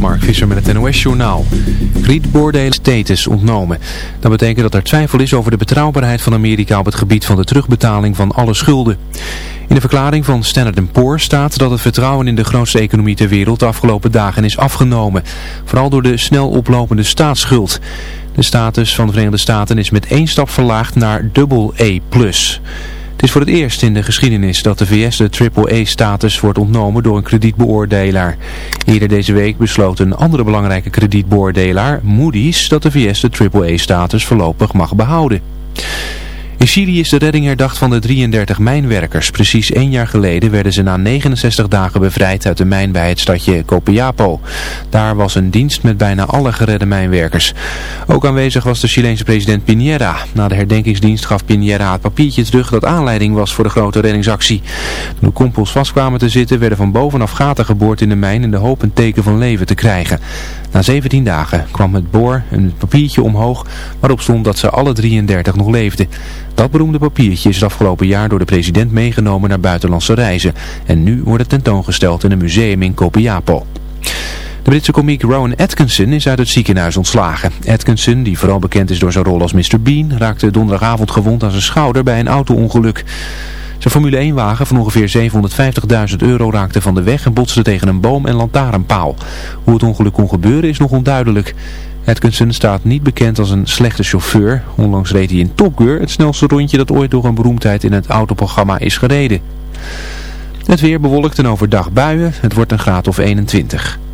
Mark Visser met het NOS-journaal. Kredietbeoordeling status ontnomen. Dat betekent dat er twijfel is over de betrouwbaarheid van Amerika op het gebied van de terugbetaling van alle schulden. In de verklaring van Standard Poor's staat dat het vertrouwen in de grootste economie ter wereld de afgelopen dagen is afgenomen. Vooral door de snel oplopende staatsschuld. De status van de Verenigde Staten is met één stap verlaagd naar AA+. Het is voor het eerst in de geschiedenis dat de VS de AAA-status wordt ontnomen door een kredietbeoordelaar. Eerder deze week besloot een andere belangrijke kredietbeoordelaar, Moody's, dat de VS de AAA-status voorlopig mag behouden. In Syrië is de redding herdacht van de 33 mijnwerkers. Precies één jaar geleden werden ze na 69 dagen bevrijd uit de mijn bij het stadje Copiapo. Daar was een dienst met bijna alle geredde mijnwerkers. Ook aanwezig was de Chileense president Piñera. Na de herdenkingsdienst gaf Piñera het papiertje terug dat aanleiding was voor de grote reddingsactie. Toen de kompels vast kwamen te zitten werden van bovenaf gaten geboord in de mijn in de hoop een teken van leven te krijgen. Na 17 dagen kwam het boor een papiertje omhoog waarop stond dat ze alle 33 nog leefden. Dat beroemde papiertje is het afgelopen jaar door de president meegenomen naar buitenlandse reizen. En nu wordt het tentoongesteld in een museum in Copiapo. De Britse komiek Rowan Atkinson is uit het ziekenhuis ontslagen. Atkinson, die vooral bekend is door zijn rol als Mr. Bean, raakte donderdagavond gewond aan zijn schouder bij een auto-ongeluk. Zijn Formule 1-wagen van ongeveer 750.000 euro raakte van de weg en botste tegen een boom en lantaarnpaal. Hoe het ongeluk kon gebeuren is nog onduidelijk. Atkinson staat niet bekend als een slechte chauffeur. Onlangs reed hij in Top Gear, het snelste rondje dat ooit door een beroemdheid in het autoprogramma is gereden. Het weer bewolkt en overdag buien. Het wordt een graad of 21.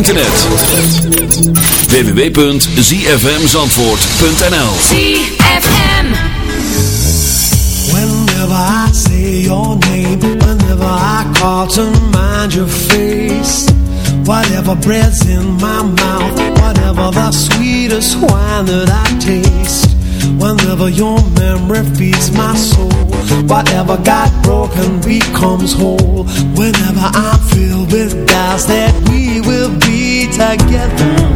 internet. www.zfmzandvoort.nl ZFM. Whenever I say your name Whenever I call to mind your face Whatever breath's in my mouth Whatever the sweetest wine that I taste Whenever your memory feeds my soul Whatever got broken becomes whole. Whenever I'm filled with doubts that we together.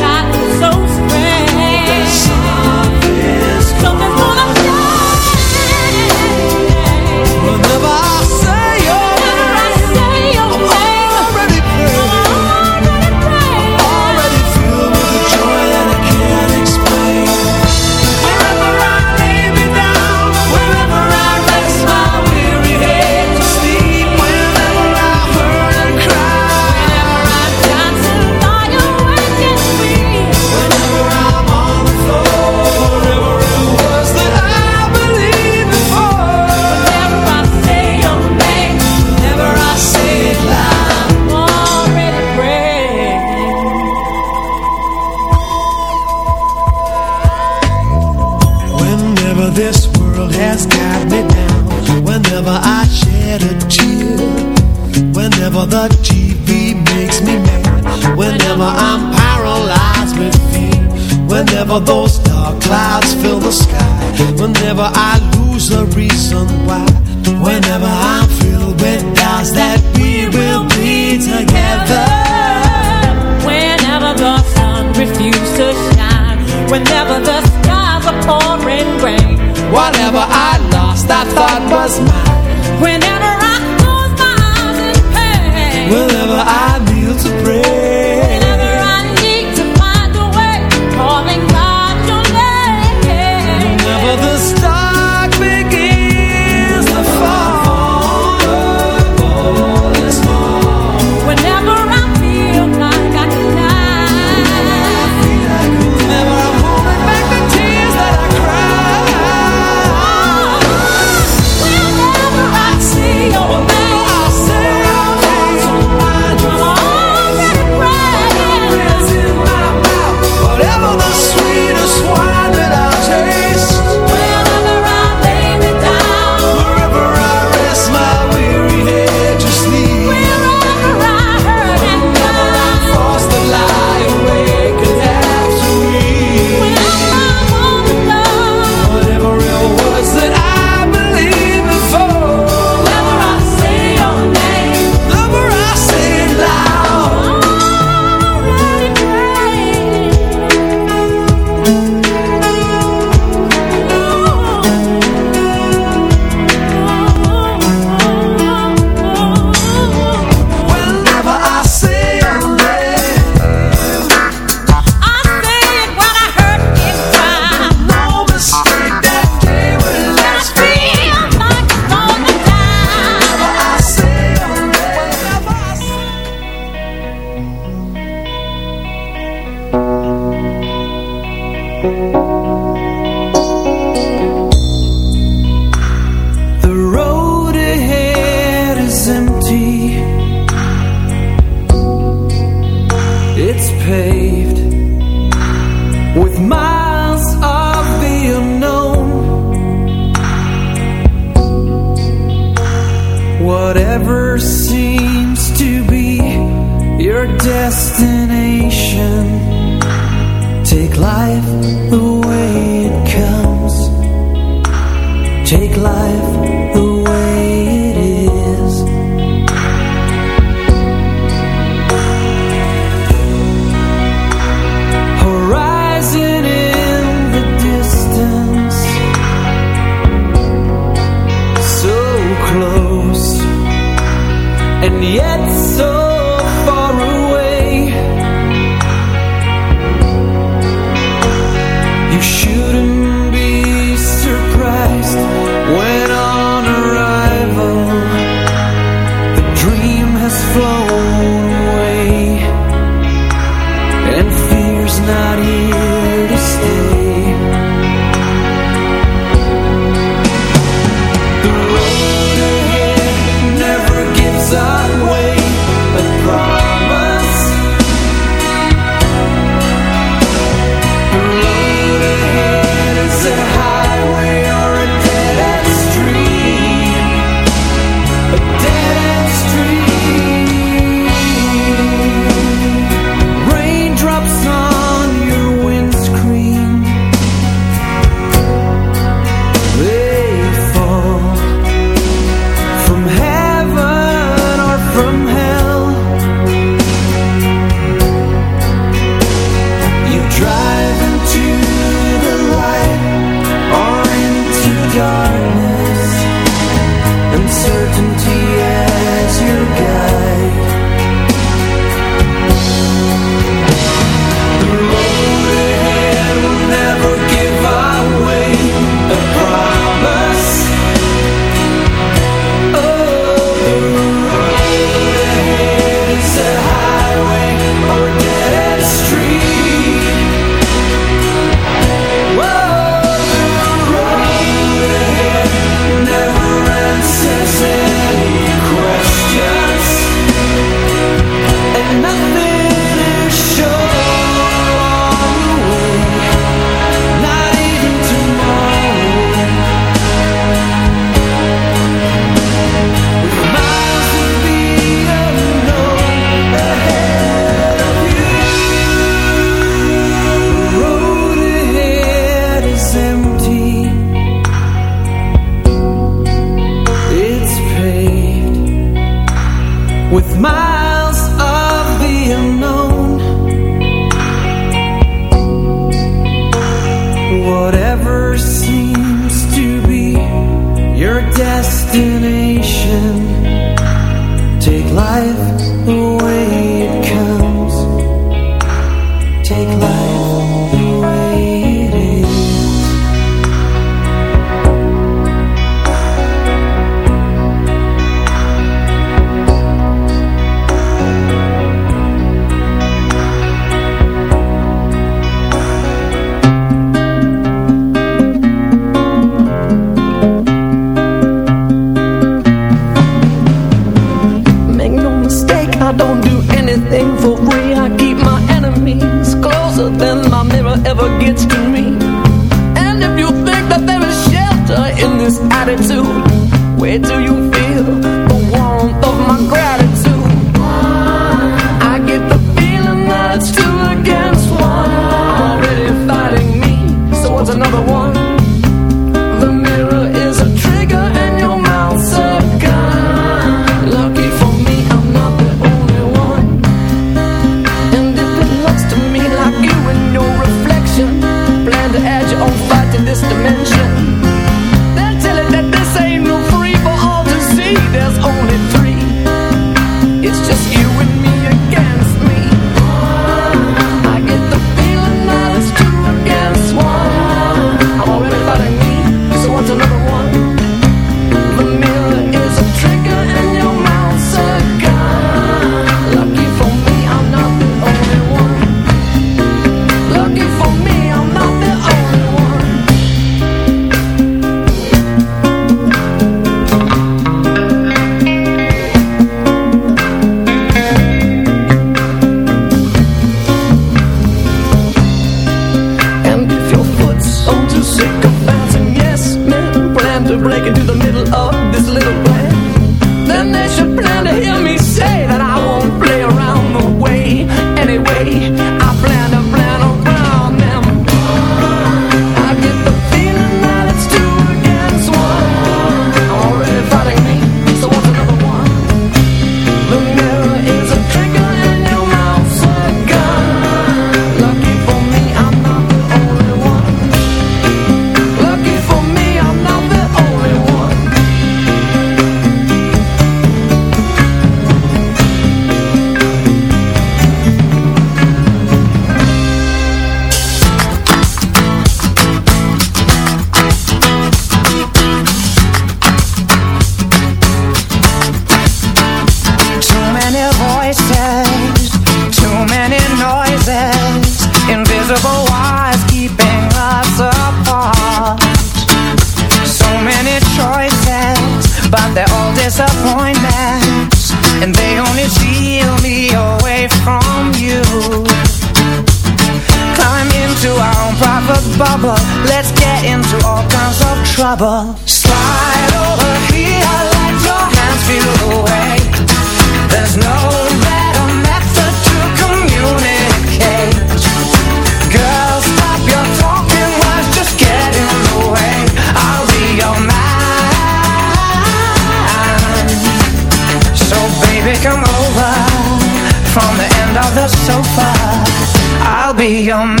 Be your man.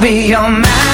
Be your man.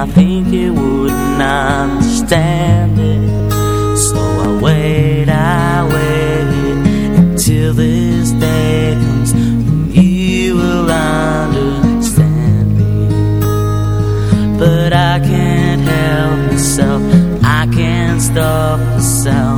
I think you wouldn't understand it. So I wait, I wait Until this day comes When you will understand me. But I can't help myself. I can't stop myself.